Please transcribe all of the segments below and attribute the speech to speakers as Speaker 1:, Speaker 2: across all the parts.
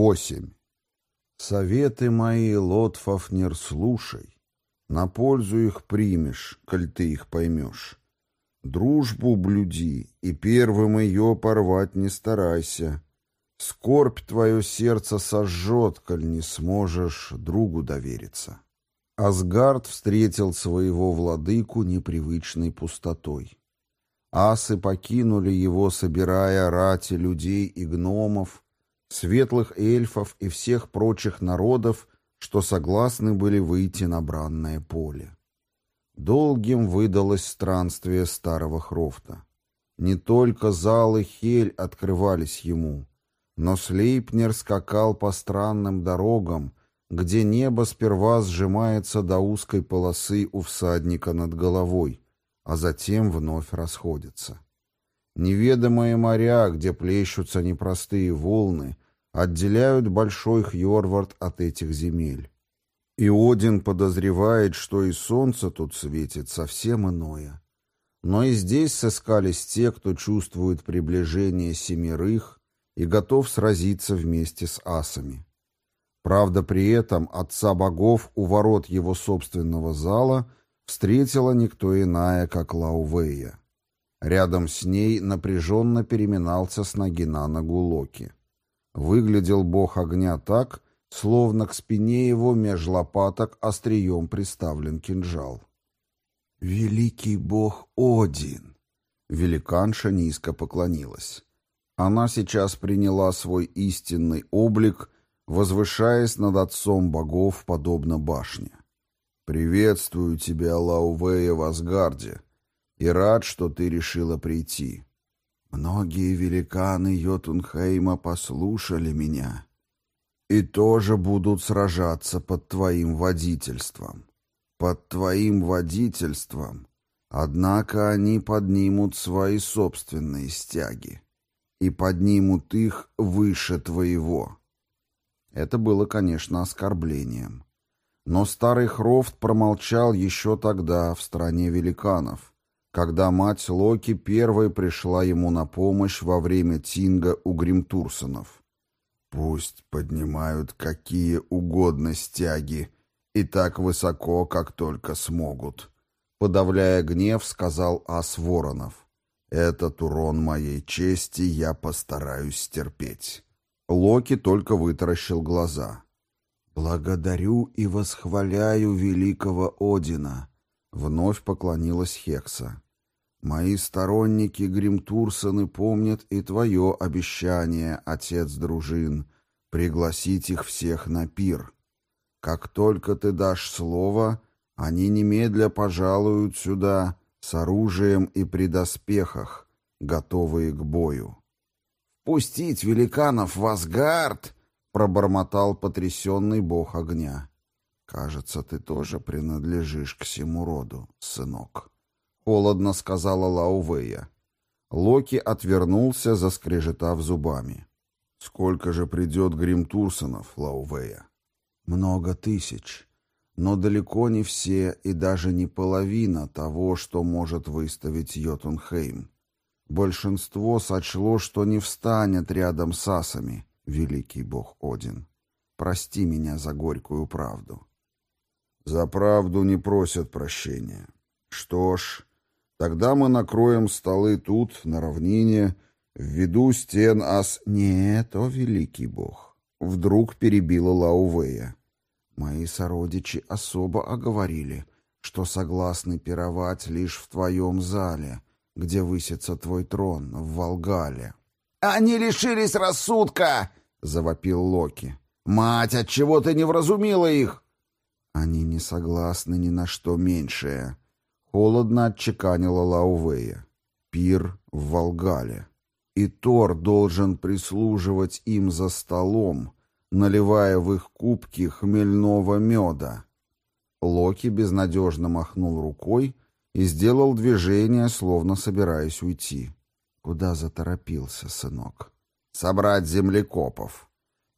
Speaker 1: 8. Советы мои, Лотфафнер, слушай. На пользу их примешь, коль ты их поймешь. Дружбу блюди, и первым ее порвать не старайся. Скорбь твое сердце сожжет, коль не сможешь другу довериться. Асгард встретил своего владыку непривычной пустотой. Асы покинули его, собирая рати людей и гномов, светлых эльфов и всех прочих народов, что согласны были выйти на бранное поле. Долгим выдалось странствие старого Хрофта. Не только залы Хель открывались ему, но Слейпнер скакал по странным дорогам, где небо сперва сжимается до узкой полосы у всадника над головой, а затем вновь расходится. Неведомые моря, где плещутся непростые волны, отделяют Большой Хьорвард от этих земель. И Один подозревает, что и солнце тут светит совсем иное. Но и здесь сыскались те, кто чувствует приближение семерых и готов сразиться вместе с асами. Правда, при этом отца богов у ворот его собственного зала встретила никто иная, как Лаувея. Рядом с ней напряженно переминался с ноги на ногу Локи. Выглядел бог огня так, словно к спине его меж лопаток острием приставлен кинжал. «Великий бог Один!» Великанша низко поклонилась. Она сейчас приняла свой истинный облик, возвышаясь над отцом богов, подобно башне. «Приветствую тебя, Лаувея в Асгарде, и рад, что ты решила прийти. Многие великаны Йотунхейма послушали меня и тоже будут сражаться под твоим водительством. Под твоим водительством, однако они поднимут свои собственные стяги и поднимут их выше твоего». Это было, конечно, оскорблением. Но старый Хрофт промолчал еще тогда, в стране великанов, когда мать Локи первой пришла ему на помощь во время Тинга у Гримтурсонов. «Пусть поднимают какие угодно стяги, и так высоко, как только смогут», — подавляя гнев, сказал Ас Воронов. «Этот урон моей чести я постараюсь стерпеть». Локи только вытаращил глаза. «Благодарю и восхваляю великого Одина», — вновь поклонилась Хекса. «Мои сторонники Гримтурсоны помнят и твое обещание, отец дружин, пригласить их всех на пир. Как только ты дашь слово, они немедля пожалуют сюда с оружием и при доспехах, готовые к бою». «Пустить великанов в Асгард!» — пробормотал потрясенный бог огня. «Кажется, ты тоже принадлежишь к всему роду, сынок», — холодно сказала Лаувея. Локи отвернулся, заскрежетав зубами. «Сколько же придет Гримтурсонов, Лаувея?» «Много тысяч, но далеко не все и даже не половина того, что может выставить Йотунхейм. Большинство сочло, что не встанет рядом с асами» великий бог Один. Прости меня за горькую правду. За правду не просят прощения. Что ж, тогда мы накроем столы тут, на равнине, в виду стен ас... Нет, о великий бог. Вдруг перебила Лаувея. Мои сородичи особо оговорили, что согласны пировать лишь в твоем зале, где высится твой трон, в Волгале.
Speaker 2: «Они лишились рассудка!» — завопил Локи. «Мать, отчего ты не вразумила их?»
Speaker 1: «Они не согласны ни на что меньшее», — холодно отчеканила Лаувея. «Пир в Волгале. И Тор должен прислуживать им за столом, наливая в их кубки хмельного меда». Локи безнадежно махнул рукой и сделал движение, словно собираясь уйти. «Куда заторопился, сынок?» собрать землекопов.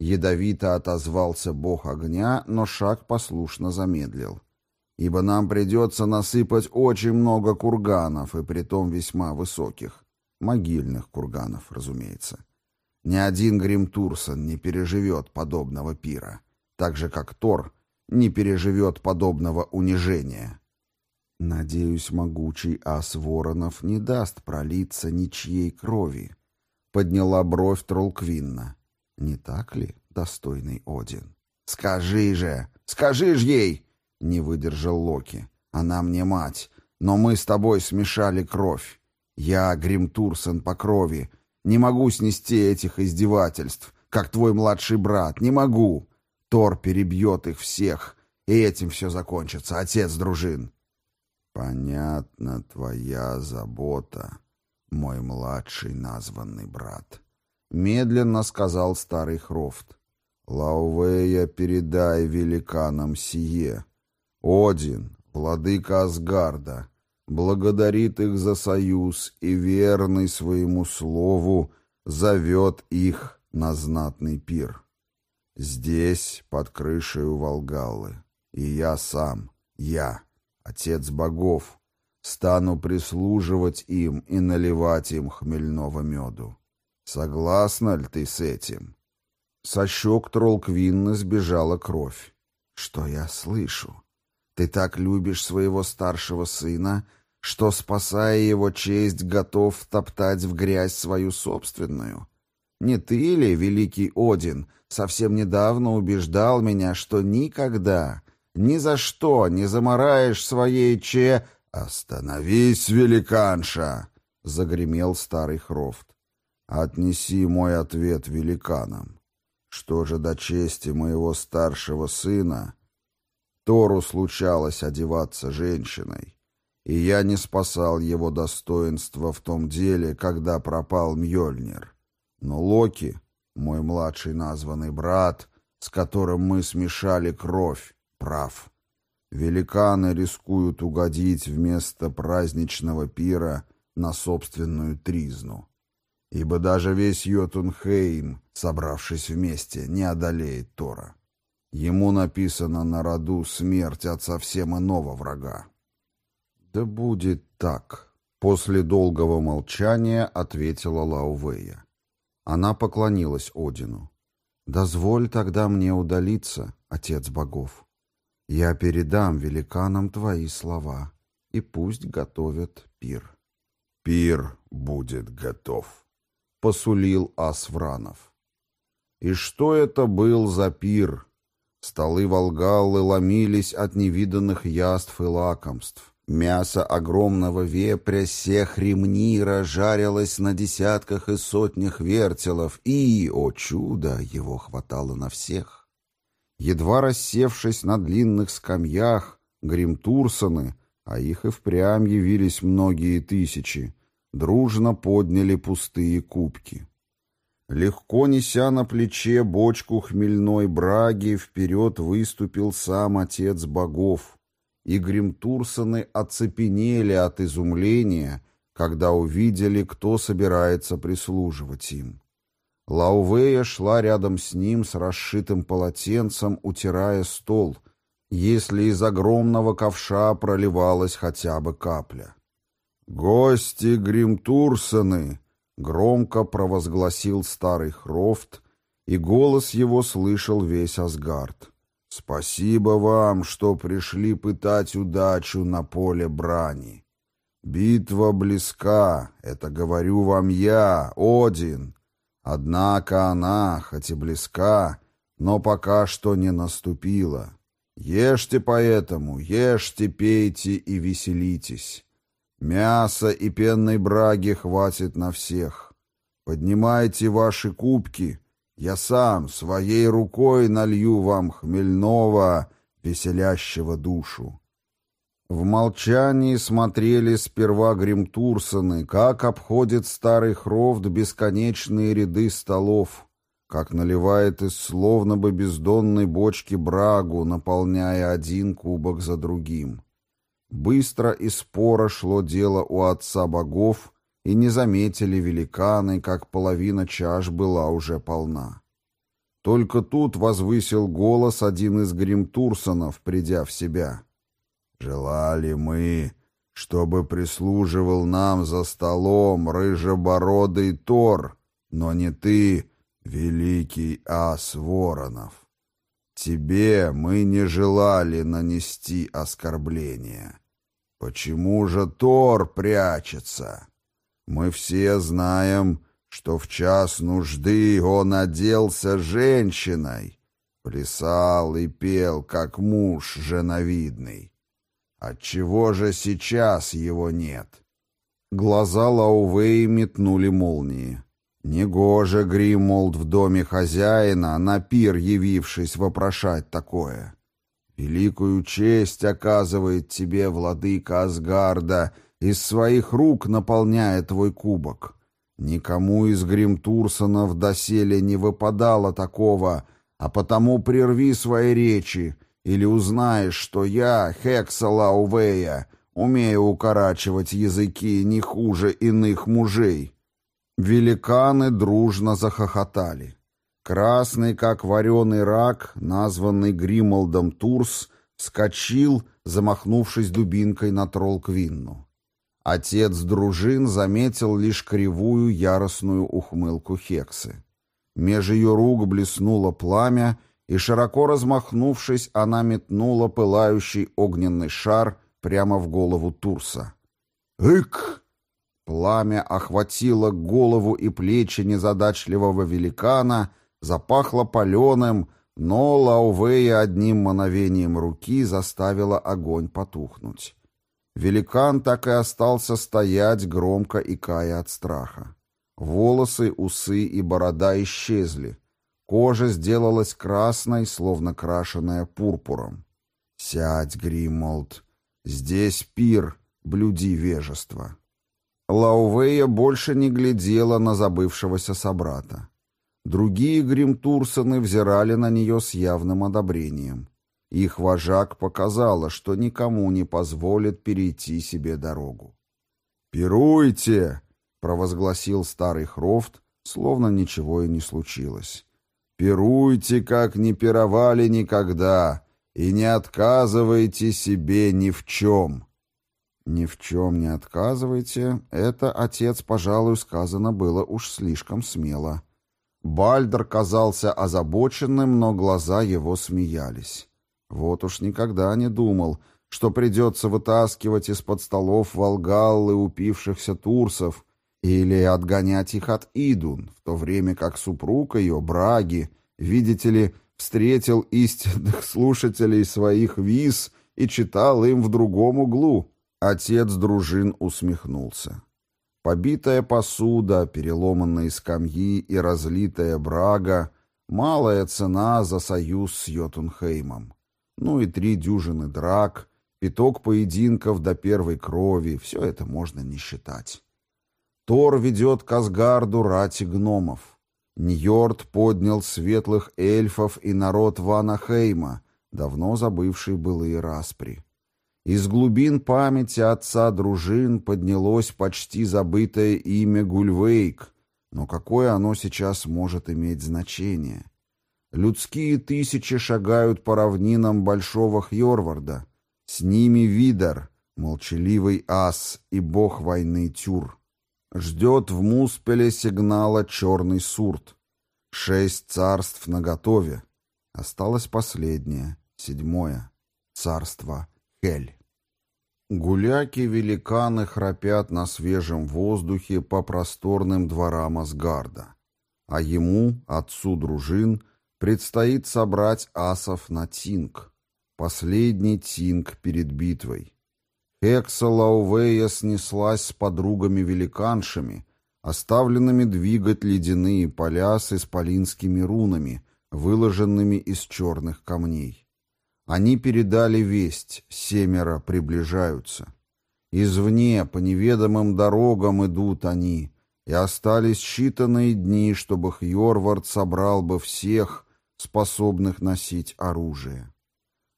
Speaker 1: Ядовито отозвался бог огня, но шаг послушно замедлил. Ибо нам придется насыпать очень много курганов, и притом весьма высоких. Могильных курганов, разумеется. Ни один Гримтурсон не переживет подобного пира, так же, как Тор не переживет подобного унижения. Надеюсь, могучий ас воронов не даст пролиться ничьей крови. Подняла бровь Тролквинна. Не так ли, достойный Один? Скажи же, скажи ж ей! Не выдержал Локи. Она мне мать, но мы с тобой смешали кровь. Я, Гримтурсон по крови, не могу снести этих издевательств, как твой младший брат, не могу. Тор перебьет их всех, и этим все закончится, отец дружин. Понятно твоя забота, мой младший названный брат. Медленно сказал старый Хрофт. Лаувея передай великанам сие. Один, владыка Асгарда, благодарит их за союз и верный своему слову зовет их на знатный пир. Здесь, под крышей у Волгаллы, и я сам, я, отец богов, стану прислуживать им и наливать им хмельного меду. Согласна ли ты с этим? Со щек Тролквинна сбежала кровь. Что я слышу? Ты так любишь своего старшего сына, что, спасая его честь, готов топтать в грязь свою собственную? Не ты ли, великий Один, совсем недавно убеждал меня, что никогда, ни за что не замараешь своей че... «Остановись, великанша!» — загремел старый Хрофт. «Отнеси мой ответ великанам. Что же до чести моего старшего сына...» Тору случалось одеваться женщиной, и я не спасал его достоинства в том деле, когда пропал Мьёльнир. Но Локи, мой младший названный брат, с которым мы смешали кровь, прав. Великаны рискуют угодить вместо праздничного пира на собственную тризну. Ибо даже весь Йотунхейм, собравшись вместе, не одолеет Тора. Ему написано на роду смерть от совсем иного врага. «Да будет так», — после долгого молчания ответила Лаувея. Она поклонилась Одину. «Дозволь тогда мне удалиться, отец богов. Я передам великанам твои слова, и пусть готовят пир». «Пир будет готов», — посулил Асвранов. И что это был за пир, Столы Волгаллы ломились от невиданных яств и лакомств. Мясо огромного вепря сех ремнира жарилось на десятках и сотнях вертелов, и, о чудо, его хватало на всех. Едва рассевшись на длинных скамьях, гримтурсоны, а их и впрямь явились многие тысячи, дружно подняли пустые кубки. Легко неся на плече бочку хмельной браги, вперед выступил сам отец богов, и гримтурсоны оцепенели от изумления, когда увидели, кто собирается прислуживать им. Лаувея шла рядом с ним с расшитым полотенцем, утирая стол, если из огромного ковша проливалась хотя бы капля. «Гости Гримтурсоны!» Громко провозгласил старый Хрофт, и голос его слышал весь Асгард. «Спасибо вам, что пришли пытать удачу на поле брани. Битва близка, это говорю вам я, Один. Однако она, хоть и близка, но пока что не наступила. Ешьте поэтому, ешьте, пейте и веселитесь. Мяса и пенной браги хватит на всех. Поднимайте ваши кубки, я сам своей рукой налью вам хмельного, веселящего душу. В молчании смотрели сперва Гримтурсоны, как обходит старый Хрофт бесконечные ряды столов, как наливает из словно бы бездонной бочки брагу, наполняя один кубок за другим. Быстро и споро шло дело у отца богов, и не заметили великаны, как половина чаш была уже полна. Только тут возвысил голос один из гримтурсонов, придя в себя. «Желали мы, чтобы прислуживал нам за столом рыжебородый Тор, но не ты, великий ас Воронов, тебе мы не желали нанести оскорбление. Почему же Тор прячется? Мы все знаем, что в час нужды он оделся женщиной, плясал и пел, как муж женовидный. Отчего же сейчас его нет? Глаза Лаувеи метнули молнии. Негоже, Гриммолд, в доме хозяина, на пир явившись, вопрошать такое. Великую честь оказывает тебе владыка Асгарда, из своих рук наполняя твой кубок. Никому из Гримтурсонов доселе не выпадало такого, а потому прерви свои речи, или узнаешь, что я, Хекса Лаувея, умею укорачивать языки не хуже иных мужей». Великаны дружно захохотали. Красный, как вареный рак, названный Гримолдом Турс, вскочил, замахнувшись дубинкой на Тролл-Квинну. Отец дружин заметил лишь кривую яростную ухмылку Хексы. Меж ее рук блеснуло пламя, и, широко размахнувшись, она метнула пылающий огненный шар прямо в голову Турса. «Ык!» Пламя охватило голову и плечи незадачливого великана, запахло паленым, но Лаувея одним мановением руки заставила огонь потухнуть. Великан так и остался стоять, громко икая от страха. Волосы, усы и борода исчезли. Кожа сделалась красной, словно крашеная пурпуром. «Сядь, Гриммолд, здесь пир, блюди вежество». Лаувея больше не глядела на забывшегося собрата. Другие гримтурсоны взирали на нее с явным одобрением. Их вожак показала, что никому не позволит перейти себе дорогу. «Пируйте!» — провозгласил старый Хрофт, словно ничего и не случилось. «Пируйте, как не пировали никогда, и не отказывайте себе ни в чем!» «Ни в чем не отказывайте» — это, отец, пожалуй, сказано было уж слишком смело. Бальдер казался озабоченным, но глаза его смеялись. Вот уж никогда не думал, что придется вытаскивать из-под столов волгаллы упившихся турсов или отгонять их от Идун, в то время как супруг ее, Браги, видите ли, встретил истинных слушателей своих виз и читал им в другом углу. Отец дружин усмехнулся. Побитая посуда, переломанные скамьи и разлитая брага — малая цена за союз с Йотунхеймом. Ну и три дюжины драк, пяток поединков до первой крови — все это можно не считать. Тор ведет к Асгарду рати гномов. Ньорд поднял светлых эльфов и народ Ванахейма, давно забывший былые распри. Из глубин памяти отца дружин поднялось почти забытое имя Гульвейк, но какое оно сейчас может иметь значение? Людские тысячи шагают по равнинам Большого Хьорварда. С ними Видар, молчаливый ас и бог войны Тюр. Ждет в Муспеле сигнала черный сурт. Шесть царств наготове. Осталось последнее, седьмое, царство Хель. Гуляки-великаны храпят на свежем воздухе по просторным дворам Асгарда. А ему, отцу дружин, предстоит собрать асов на Тинг. Последний Тинг перед битвой. Хекса Лаувея снеслась с подругами-великаншами, оставленными двигать ледяные поля с исполинскими рунами, выложенными из черных камней. Они передали весть, семеро приближаются. Извне, по неведомым дорогам идут они, и остались считанные дни, чтобы Хьорвард собрал бы всех, способных носить оружие.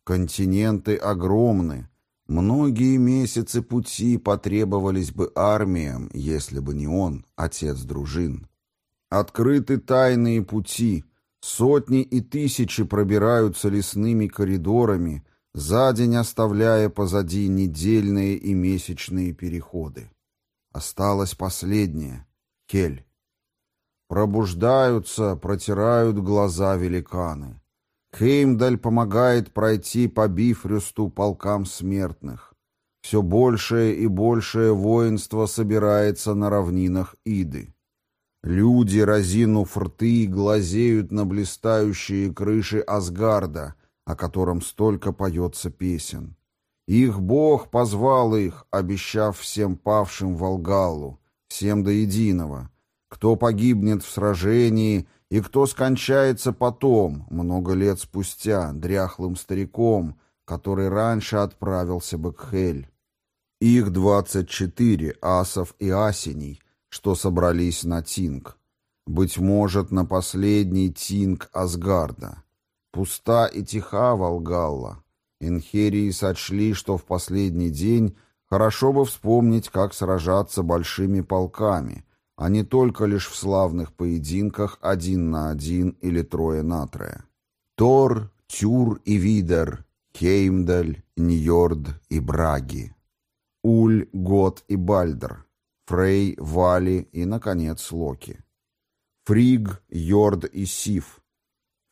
Speaker 1: Континенты огромны, многие месяцы пути потребовались бы армиям, если бы не он, отец дружин. Открыты тайные пути — Сотни и тысячи пробираются лесными коридорами, за день оставляя позади недельные и месячные переходы. Осталось последнее — Кель. Пробуждаются, протирают глаза великаны. Хеймдаль помогает пройти по Бифрюсту полкам смертных. Все большее и большее воинство собирается на равнинах Иды. Люди, разинув рты, глазеют на блистающие крыши Асгарда, о котором столько поется песен. Их бог позвал их, обещав всем павшим Волгалу, всем до единого, кто погибнет в сражении и кто скончается потом, много лет спустя, дряхлым стариком, который раньше отправился бы к Хель. Их двадцать четыре, асов и асеней, что собрались на Тинг. Быть может, на последний Тинг Асгарда. Пуста и тиха Волгалла. Инхерии сочли, что в последний день хорошо бы вспомнить, как сражаться большими полками, а не только лишь в славных поединках один на один или трое на трое. Тор, Тюр и Видер, Хеймдаль, Ньорд и Браги, Уль, Гот и Бальдер, Фрей, Вали и, наконец, Локи. Фриг, Йорд и Сиф,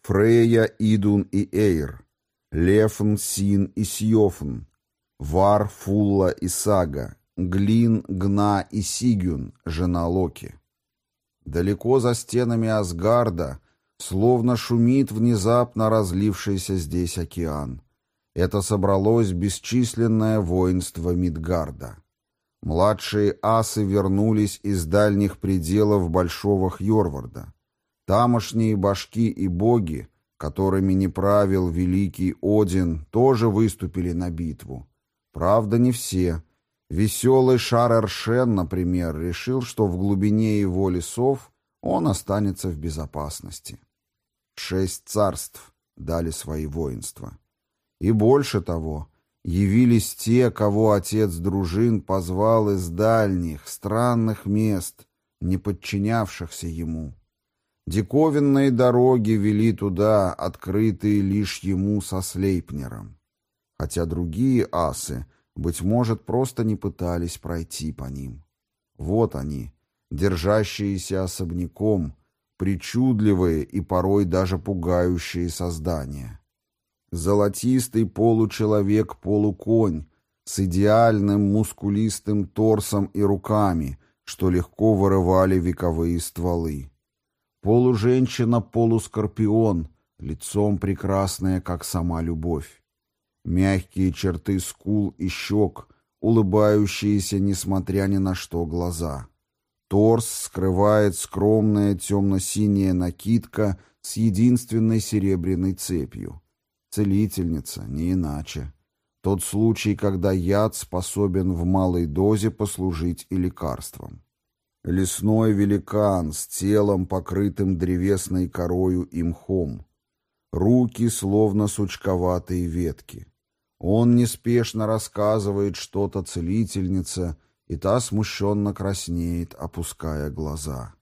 Speaker 1: Фрея, Идун и Эйр, Лефн, Син и Сьофн, Вар, Фулла и Сага, Глин, Гна и Сигюн, жена Локи. Далеко за стенами Асгарда словно шумит внезапно разлившийся здесь океан. Это собралось бесчисленное воинство Мидгарда. Младшие асы вернулись из дальних пределов Большого Хьорварда. Тамошние башки и боги, которыми не правил великий Один, тоже выступили на битву. Правда, не все — Веселый Шар-Эршен, например, решил, что в глубине его лесов он останется в безопасности. Шесть царств дали свои воинства. И больше того, явились те, кого отец дружин позвал из дальних, странных мест, не подчинявшихся ему. Диковинные дороги вели туда, открытые лишь ему со Слейпнером. Хотя другие асы — быть может, просто не пытались пройти по ним. Вот они, держащиеся особняком, причудливые и порой даже пугающие создания. Золотистый получеловек-полуконь с идеальным мускулистым торсом и руками, что легко вырывали вековые стволы. Полуженщина-полускорпион, лицом прекрасная, как сама любовь. Мягкие черты скул и щек, улыбающиеся, несмотря ни на что, глаза. Торс скрывает скромная темно-синяя накидка с единственной серебряной цепью. Целительница, не иначе. Тот случай, когда яд способен в малой дозе послужить и лекарством. Лесной великан с телом, покрытым древесной корою и мхом. Руки, словно сучковатые ветки. Он неспешно рассказывает что-то целительнице, и та смущенно краснеет, опуская глаза.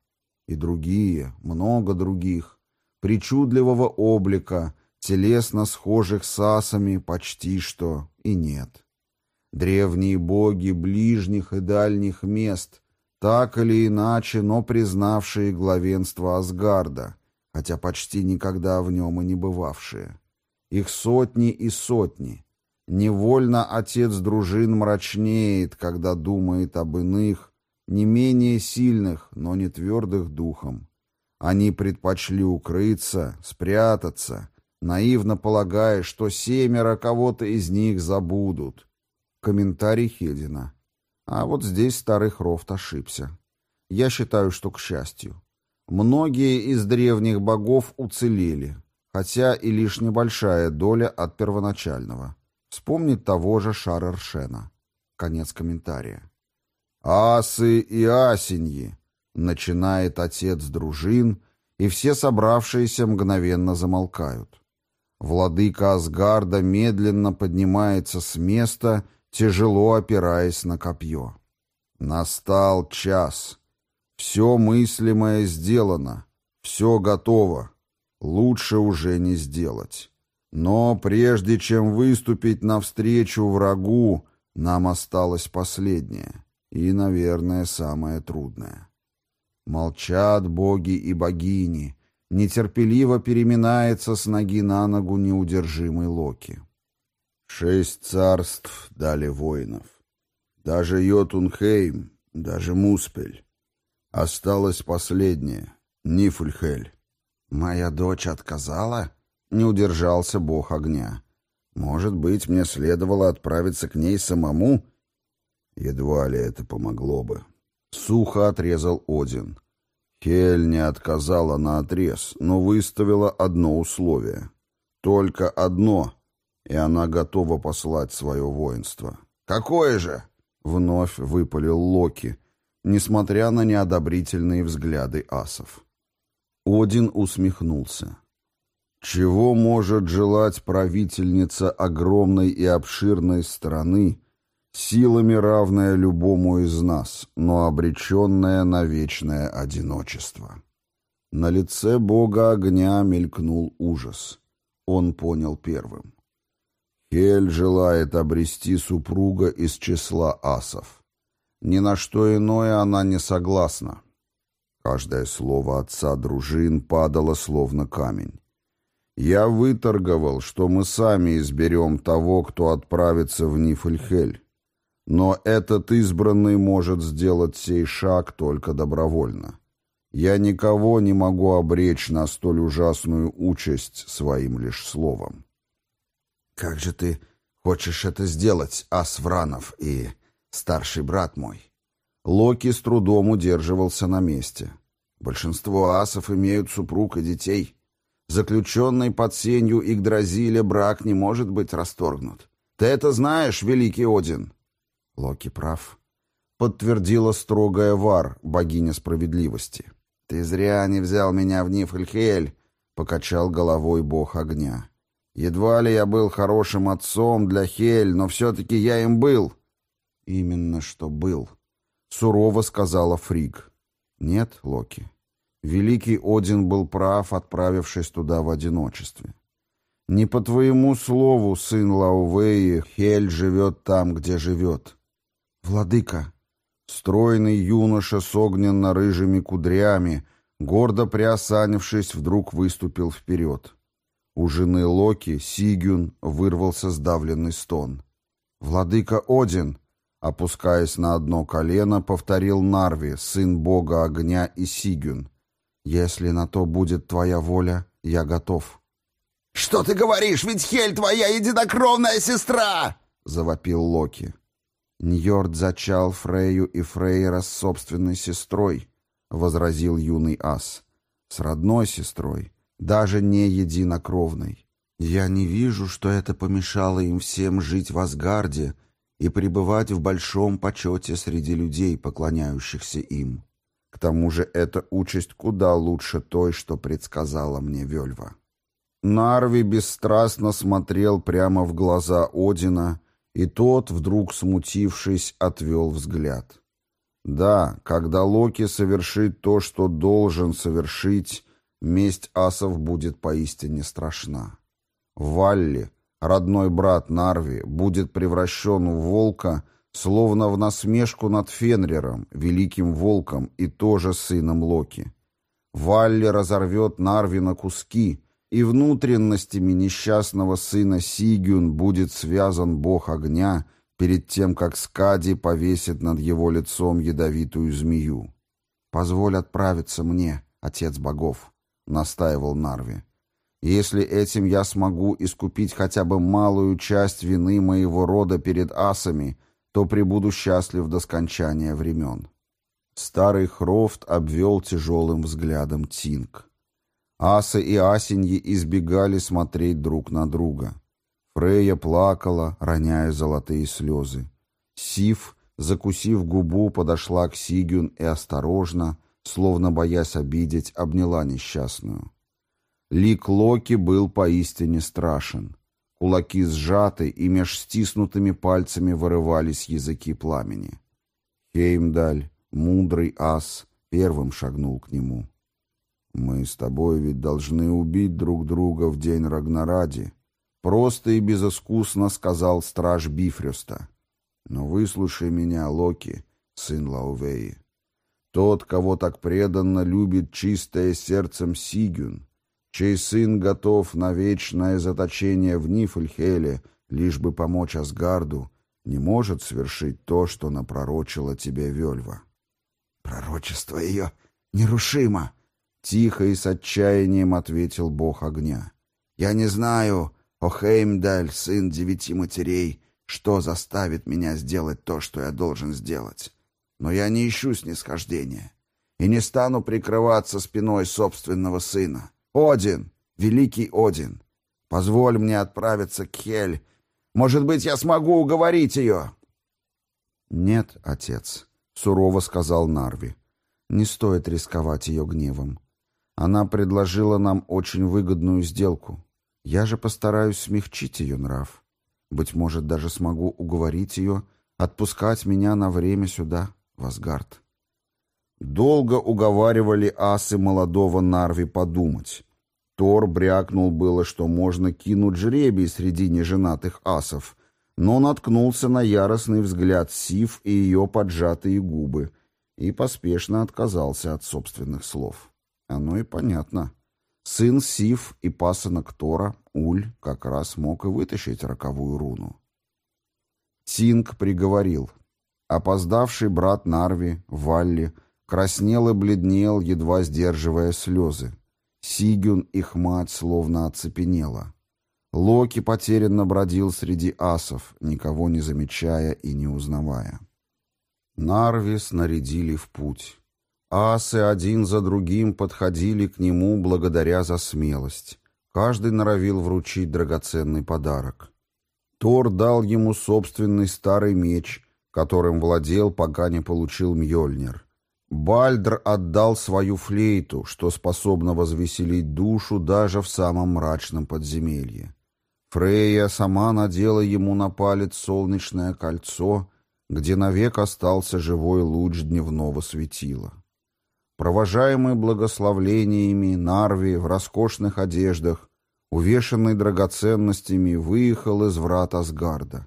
Speaker 1: И другие, много других, причудливого облика, телесно схожих с асами почти что и нет. Древние боги ближних и дальних мест, так или иначе, но признавшие главенство Асгарда, хотя почти никогда в нем и не бывавшие. Их сотни и сотни — Невольно отец дружин мрачнеет, когда думает об иных, не менее сильных, но не твердых духом. Они предпочли укрыться, спрятаться, наивно полагая, что семеро кого-то из них забудут. Комментарий Хедина. А вот здесь старый Хрофт ошибся. Я считаю, что к счастью. Многие из древних богов уцелели, хотя и лишь небольшая доля от первоначального. Вспомнить того же Шарершена. Конец комментария. «Асы и асеньи!» — начинает отец дружин, и все собравшиеся мгновенно замолкают. Владыка Асгарда медленно поднимается с места, тяжело опираясь на копье. Настал час. Все мыслимое сделано, все готово. Лучше уже не сделать. Но прежде чем выступить навстречу врагу, нам осталось последнее и, наверное, самое трудное. Молчат боги и богини. Нетерпеливо переминается с ноги на ногу неудержимый Локи. Шесть царств дали воинов. Даже Йотунхейм, даже Муспель. Осталось последнее — Нифльхель. Моя дочь отказала? Не удержался бог огня. Может быть, мне следовало отправиться к ней самому? Едва ли это помогло бы. Сухо отрезал Один. Хель не отказала на отрез, но выставила одно условие. Только одно, и она готова послать свое воинство. «Какое же?» — вновь выпалил Локи, несмотря на неодобрительные взгляды асов. Один усмехнулся. Чего может желать правительница огромной и обширной страны, силами равная любому из нас, но обреченная на вечное одиночество? На лице бога огня мелькнул ужас. Он понял первым. Хель желает обрести супруга из числа асов. Ни на что иное она не согласна. Каждое слово отца дружин падало словно камень. Я выторговал, что мы сами изберем того, кто отправится в Нифльхель. Но этот избранный может сделать сей шаг только добровольно. Я никого не могу обречь на столь ужасную участь своим лишь словом. «Как же ты хочешь это сделать, Асвранов и старший брат мой?» Локи с трудом удерживался на месте. Большинство асов имеют супруг и детей. Заключенный под сенью Игдразиля брак не может быть расторгнут. Ты это знаешь, великий Один?» Локи прав. Подтвердила строгая Вар, богиня справедливости. «Ты зря не взял меня в Нифльхель», — покачал головой бог огня. «Едва ли я был хорошим отцом для Хель, но все-таки я им был». «Именно что был», — сурово сказала Фриг. «Нет, Локи, Великий Один был прав, отправившись туда в одиночестве. Не по твоему слову, сын Лаувеи, Хель живет там, где живет. Владыка, стройный юноша с огненно-рыжими кудрями, гордо приосанившись, вдруг выступил вперед. У жены Локи, Сигюн, вырвался сдавленный стон. «Владыка Один!» Опускаясь на одно колено, повторил Нарви, сын бога огня и Сигюн. Если на то будет твоя воля, я готов.
Speaker 2: «Что ты говоришь? Ведь Хель твоя единокровная сестра!» — завопил Локи.
Speaker 1: Ньорд зачал Фрейю и Фрейра с собственной сестрой, — возразил юный ас. С родной сестрой, даже не единокровной. Я не вижу, что это помешало им всем жить в Асгарде и пребывать в большом почете среди людей, поклоняющихся им. К тому же эта участь куда лучше той, что предсказала мне Вельва. Нарви бесстрастно смотрел прямо в глаза Одина, и тот, вдруг смутившись, отвел взгляд. Да, когда Локи совершит то, что должен совершить, месть асов будет поистине страшна. Валли, родной брат Нарви, будет превращен в волка — словно в насмешку над Фенрером, великим волком и тоже сыном Локи. Валли разорвет Нарви на куски, и внутренностями несчастного сына Сигюн будет связан бог огня перед тем, как Скади повесит над его лицом ядовитую змею. «Позволь отправиться мне, отец богов», — настаивал Нарви. «Если этим я смогу искупить хотя бы малую часть вины моего рода перед асами», то прибуду счастлив до скончания времен. Старый Хрофт обвел тяжелым взглядом Тинг. Асы и Асеньи избегали смотреть друг на друга. Фрея плакала, роняя золотые слезы. Сив, закусив губу, подошла к Сигюн и осторожно, словно боясь обидеть, обняла несчастную. Лик Локи был поистине страшен. Кулаки сжаты, и меж стиснутыми пальцами вырывались языки пламени. Хеймдаль, мудрый ас, первым шагнул к нему. «Мы с тобой ведь должны убить друг друга в день Рагнаради», — просто и безыскусно сказал страж Бифрюста. «Но выслушай меня, Локи, сын Лаувеи. Тот, кого так преданно любит чистое сердцем Сигюн, чей сын готов на вечное заточение в Нифльхеле, лишь бы помочь Асгарду, не может свершить то, что напророчила тебе Вельва.
Speaker 2: «Пророчество ее нерушимо!» — тихо и с отчаянием ответил бог огня. «Я не знаю, о Хеймдаль, сын девяти матерей, что заставит меня сделать то, что я должен сделать. Но я не ищу снисхождения и не стану прикрываться спиной собственного сына. Один, великий Один, позволь мне отправиться к Хель. Может быть, я смогу уговорить ее?»
Speaker 1: «Нет, отец», — сурово сказал Нарви. «Не стоит рисковать ее гневом. Она предложила нам очень выгодную сделку. Я же постараюсь смягчить ее нрав. Быть может, даже смогу уговорить ее отпускать меня на время сюда, в Асгард». Долго уговаривали асы молодого Нарви подумать. Тор брякнул было, что можно кинуть жребий среди неженатых асов, но наткнулся на яростный взгляд Сив и ее поджатые губы и поспешно отказался от собственных слов. Оно и понятно. Сын Сив и пасынок Тора, Уль, как раз мог и вытащить роковую руну. Тинг приговорил. Опоздавший брат Нарви, Валли, краснел и бледнел, едва сдерживая слезы. Сигюн, их мать, словно оцепенела. Локи потерянно бродил среди асов, никого не замечая и не узнавая. Нарви снарядили в путь. Асы один за другим подходили к нему благодаря за смелость. Каждый норовил вручить драгоценный подарок. Тор дал ему собственный старый меч, которым владел, пока не получил Мьёльнир. Бальдр отдал свою флейту, что способно возвеселить душу даже в самом мрачном подземелье. Фрейя сама надела ему на палец солнечное кольцо, где навек остался живой луч дневного светила. Провожаемый благословлениями, Нарви в роскошных одеждах, увешанный драгоценностями, выехал из врат Асгарда.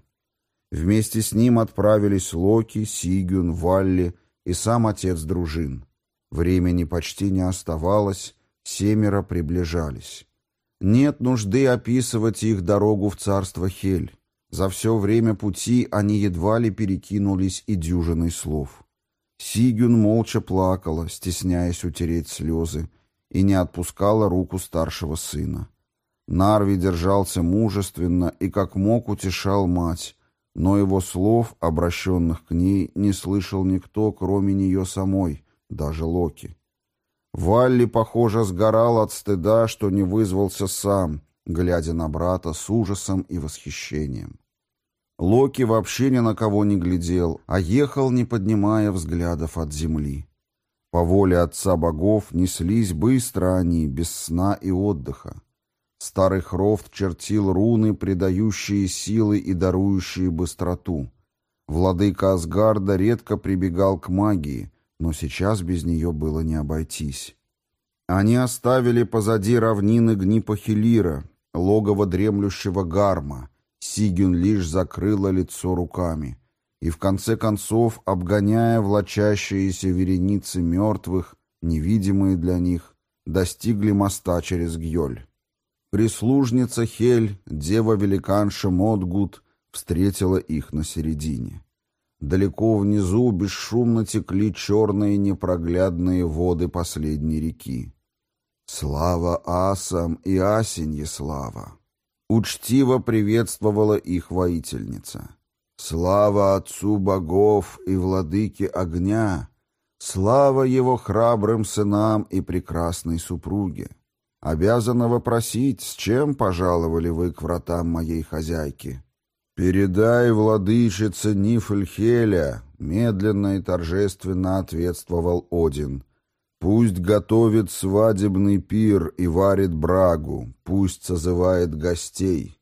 Speaker 1: Вместе с ним отправились Локи, Сигюн, Валли и сам отец дружин. Времени почти не оставалось, семеро приближались. Нет нужды описывать их дорогу в царство Хель. За все время пути они едва ли перекинулись и дюжиной слов. Сигюн молча плакала, стесняясь утереть слезы, и не отпускала руку старшего сына. Нарви держался мужественно и как мог утешал мать, но его слов, обращенных к ней, не слышал никто, кроме нее самой, даже Локи. Валли, похоже, сгорал от стыда, что не вызвался сам, глядя на брата с ужасом и восхищением. Локи вообще ни на кого не глядел, а ехал, не поднимая взглядов от земли. По воле отца богов неслись быстро они, без сна и отдыха. Старый Хрофт чертил руны, придающие силы и дарующие быстроту. Владыка Асгарда редко прибегал к магии, но сейчас без нее было не обойтись. Они оставили позади равнины Гнипохилира, логово дремлющего Гарма. Сигюн лишь закрыла лицо руками. И в конце концов, обгоняя влачащиеся вереницы мертвых, невидимые для них, достигли моста через Гьоль. Прислужница Хель, дева-великанша Модгут, встретила их на середине. Далеко внизу бесшумно текли черные непроглядные воды последней реки. Слава асам и асенье слава! Учтиво приветствовала их воительница. Слава отцу богов и владыке огня! Слава его храбрым сынам и прекрасной супруге! Обязана вопросить, с чем пожаловали вы к вратам моей хозяйки. «Передай, владычице Нифльхеля», — медленно и торжественно ответствовал Один. «Пусть готовит свадебный пир и варит брагу, пусть созывает гостей.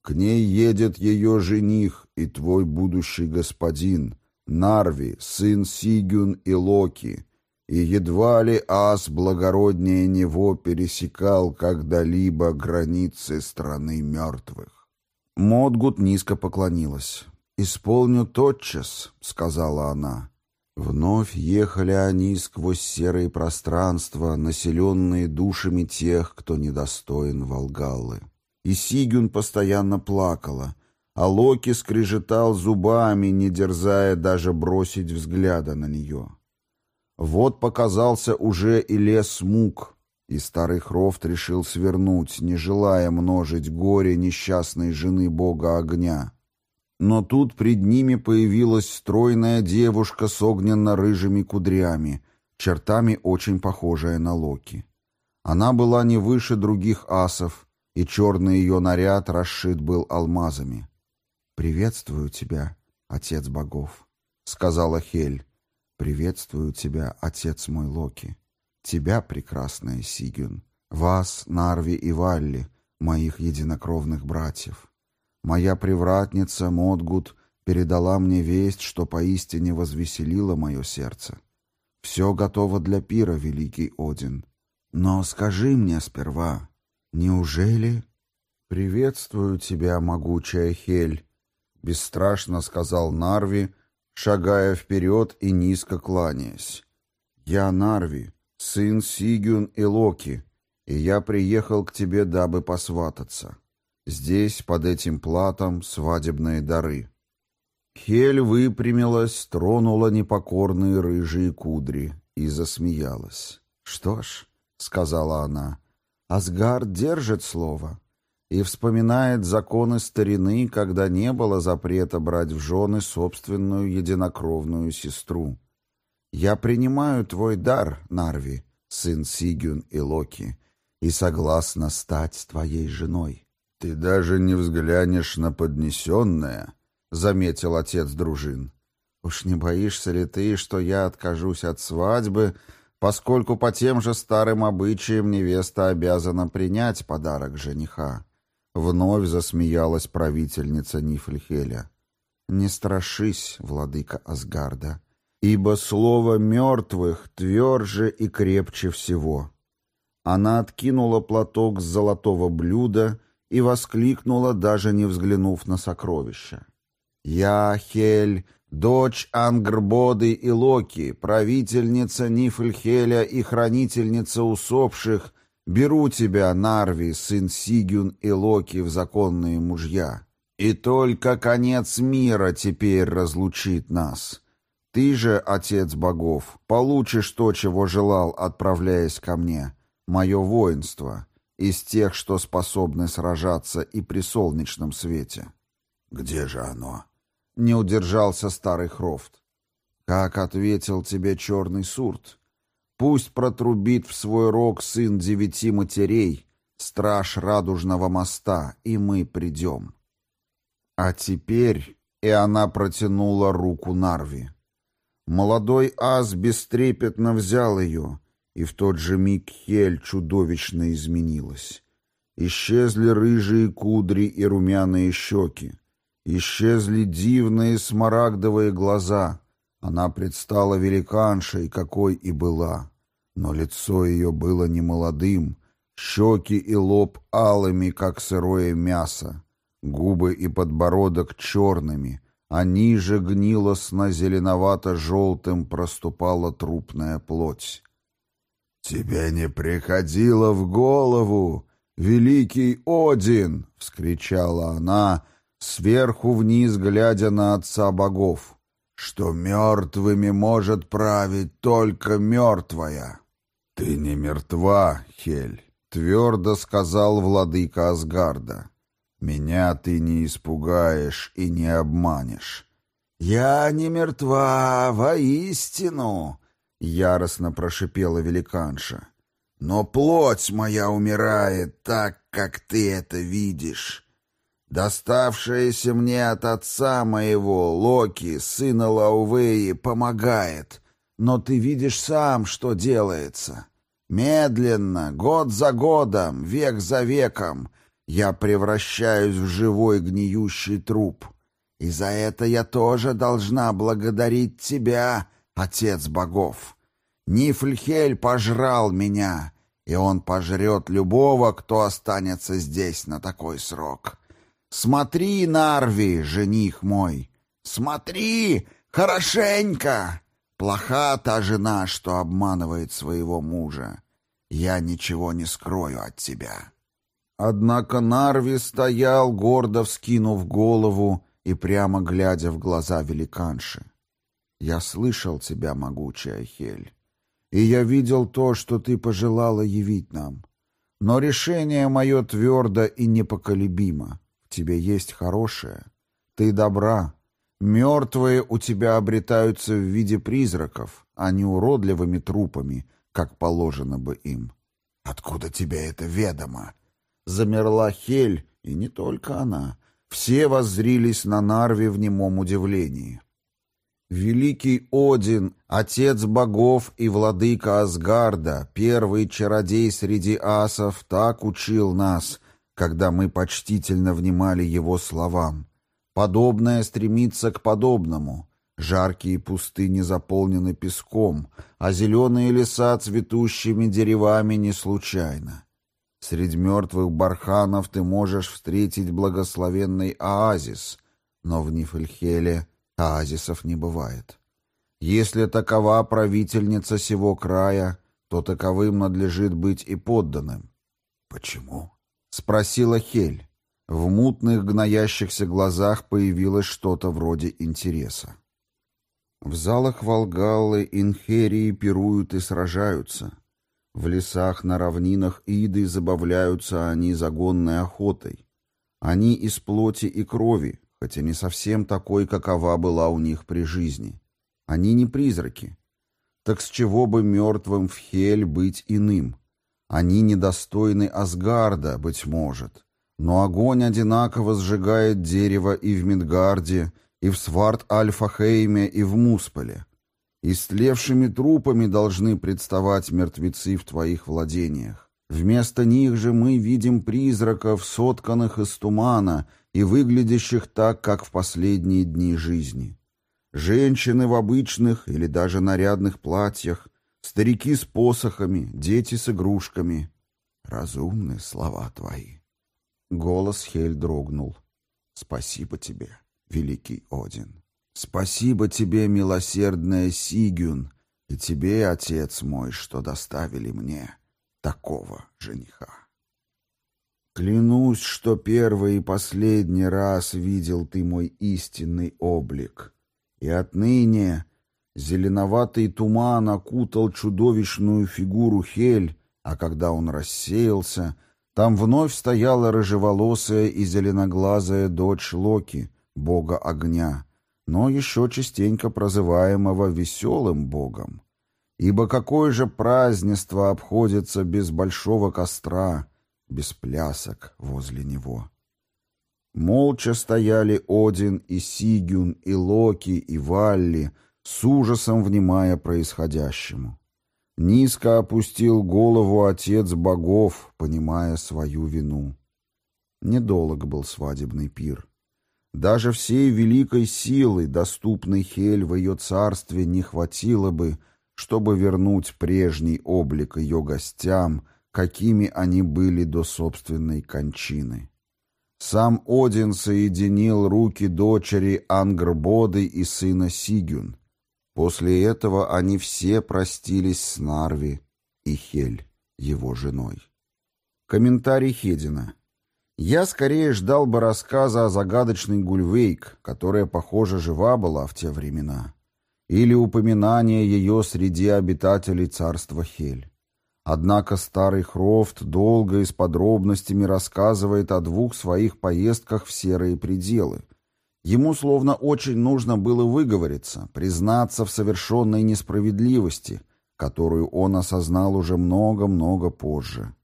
Speaker 1: К ней едет ее жених и твой будущий господин, Нарви, сын Сигюн и Локи, и едва ли ас благороднее него пересекал когда-либо границы страны мертвых. Модгут низко поклонилась. «Исполню тотчас», — сказала она. Вновь ехали они сквозь серые пространства, населенные душами тех, кто недостоин Волгаллы. И Сигюн постоянно плакала, а Локи скрежетал зубами, не дерзая даже бросить взгляда на нее. Вот показался уже и лес мук, и старый Хрофт решил свернуть, не желая множить горе несчастной жены бога огня. Но тут пред ними появилась стройная девушка с огненно-рыжими кудрями, чертами очень похожая на Локи. Она была не выше других асов, и черный ее наряд расшит был алмазами. «Приветствую тебя, отец богов», — сказала Хель. «Приветствую тебя, отец мой Локи. Тебя, прекрасная Сигюн, вас, Нарви и Валли, моих единокровных братьев. Моя привратница Модгут передала мне весть, что поистине возвеселило мое сердце. Все готово для пира, великий Один. Но скажи мне сперва, неужели... «Приветствую тебя, могучая Хель», — бесстрашно сказал Нарви, шагая вперед и низко кланяясь. «Я Нарви, сын Сигюн и Локи, и я приехал к тебе, дабы посвататься. Здесь, под этим платом, свадебные дары». Хель выпрямилась, тронула непокорные рыжие кудри и засмеялась. «Что ж», — сказала она, — «Асгард держит слово» и вспоминает законы старины, когда не было запрета брать в жены собственную единокровную сестру. «Я принимаю твой дар, Нарви, сын Сигюн и Локи, и согласна стать твоей женой». «Ты даже не взглянешь на поднесенное», — заметил отец дружин. «Уж не боишься ли ты, что я откажусь от свадьбы, поскольку по тем же старым обычаям невеста обязана принять подарок жениха?» Вновь засмеялась правительница Нифльхеля. «Не страшись, владыка Асгарда, ибо слово мертвых тверже и крепче всего». Она откинула платок с золотого блюда и воскликнула, даже не взглянув на сокровища. «Я, Хель, дочь Ангрбоды и Локи, правительница Нифльхеля и хранительница усопших, Беру тебя, Нарви, сын Сигюн и Локи, в законные мужья. И только конец мира теперь разлучит нас. Ты же, отец богов, получишь то, чего желал, отправляясь ко мне, мое воинство, из тех, что способны сражаться и при солнечном свете. Где же оно? Не удержался старый Хрофт. Как ответил тебе черный сурт? Пусть протрубит в свой рог сын девяти матерей, страж радужного моста, и мы придем. А теперь и она протянула руку Нарви. Молодой ас бестрепетно взял ее, и в тот же миг Хель чудовищно изменилась. Исчезли рыжие кудри и румяные щеки. Исчезли дивные смарагдовые глаза. Она предстала великаншей, какой и была. Но лицо ее было немолодым, щеки и лоб алыми, как сырое мясо, губы и подбородок черными, а ниже гнилостно-зеленовато-желтым проступала трупная плоть. «Тебе не приходило в голову, великий Один!» — вскричала она, сверху вниз глядя на отца богов, что мертвыми может править только мертвая. «Ты не мертва, Хель», — твердо сказал владыка Асгарда. «Меня ты не испугаешь и не обманешь». «Я не мертва, воистину!» — яростно прошипела великанша. «Но плоть моя умирает так, как ты это видишь. Доставшаяся мне от отца моего, Локи, сына Лаувеи, помогает, но ты видишь сам, что делается. Медленно, год за годом, век за веком я превращаюсь в живой гниющий труп. И за это я тоже должна благодарить тебя, Отец богов. Нифльхель пожрал меня, и он пожрет любого, кто останется здесь на такой срок. Смотри, Нарви, жених мой, смотри хорошенько!»
Speaker 2: плоха та жена, что обманывает своего мужа. Я ничего не скрою от тебя».
Speaker 1: Однако Нарви стоял, гордо вскинув голову и прямо глядя в глаза великанши. «Я слышал тебя, могучая Хель, и я видел то, что ты пожелала явить нам. Но решение мое твердо и непоколебимо. В тебе есть хорошее. Ты добра. Мертвые у тебя обретаются в виде призраков, а не уродливыми трупами, как положено бы им.
Speaker 2: Откуда тебе это ведомо?
Speaker 1: Замерла Хель, и не только она. Все воззрились на Нарви в немом удивлении. Великий Один, отец богов и владыка Асгарда, первый чародей среди асов, так учил нас, когда мы почтительно внимали его словам. Подобное стремится к подобному. Жаркие пустыни заполнены песком, а зеленые леса цветущими деревами не случайно. Среди мертвых барханов ты можешь встретить благословенный оазис, но в Нифельхеле оазисов не бывает. Если такова правительница сего края, то таковым надлежит быть и подданным.
Speaker 2: «Почему?»
Speaker 1: — спросила Хель. В мутных гноящихся глазах появилось что-то вроде интереса. В залах Волгаллы инхерии пируют и сражаются. В лесах на равнинах Иды забавляются они загонной охотой. Они из плоти и крови, хотя не совсем такой, какова была у них при жизни. Они не призраки. Так с чего бы мертвым в Хель быть иным? Они недостойны Асгарда, быть может. Но огонь одинаково сжигает дерево и в Мидгарде, и в Сварт-Альфа-Хейме, и в Мусполе. Истлевшими трупами должны представать мертвецы в твоих владениях. Вместо них же мы видим призраков, сотканных из тумана и выглядящих так, как в последние дни жизни. Женщины в обычных или даже нарядных платьях, старики с посохами, дети с игрушками. Разумны слова твои. Голос Хель дрогнул. Спасибо тебе, великий Один. Спасибо тебе, милосердная Сигюн, и тебе, отец мой, что доставили мне такого жениха. Клянусь, что первый и последний раз видел ты мой истинный облик, и отныне зеленоватый туман окутал чудовищную фигуру Хель, а когда он рассеялся, там вновь стояла рыжеволосая и зеленоглазая дочь Локи, бога огня, но еще частенько прозываемого веселым богом. Ибо какое же празднество обходится без большого костра, без плясок возле него? Молча стояли Один и Сигюн, и Локи, и Валли, с ужасом внимая происходящему. Низко опустил голову отец богов, понимая свою вину. Недолг был свадебный пир. Даже всей великой силы, доступной Хель в ее царстве, не хватило бы, чтобы вернуть прежний облик ее гостям, какими они были до собственной кончины. Сам Один соединил руки дочери Ангрбоды и сына Сигюн. После этого они все простились с Нарви и Хель, его женой. Комментарий Хедина. Я скорее ждал бы рассказа о загадочной Гульвейк, которая, похоже, жива была в те времена, или упоминания ее среди обитателей царства Хель. Однако старый Хрофт долго и с подробностями рассказывает о двух своих поездках в серые пределы. Ему словно очень нужно было выговориться, признаться в совершенной несправедливости, которую он осознал уже много-много позже.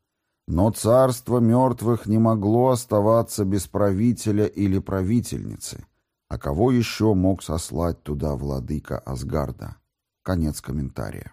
Speaker 1: Но царство мертвых не могло оставаться без правителя или правительницы. А кого еще мог сослать туда владыка Асгарда? Конец комментария.